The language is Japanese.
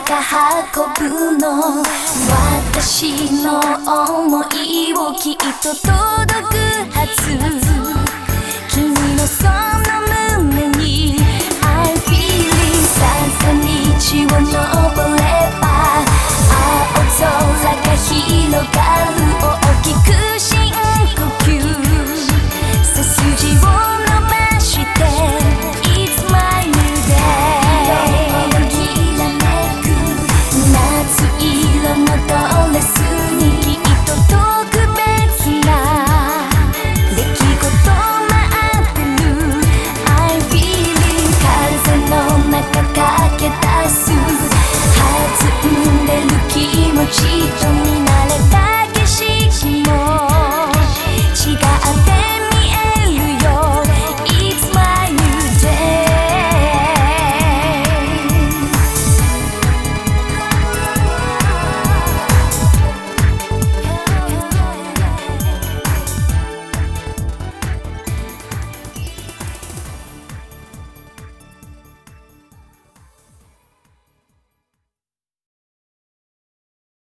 か運ぶの。私の想いをきっと届くはず。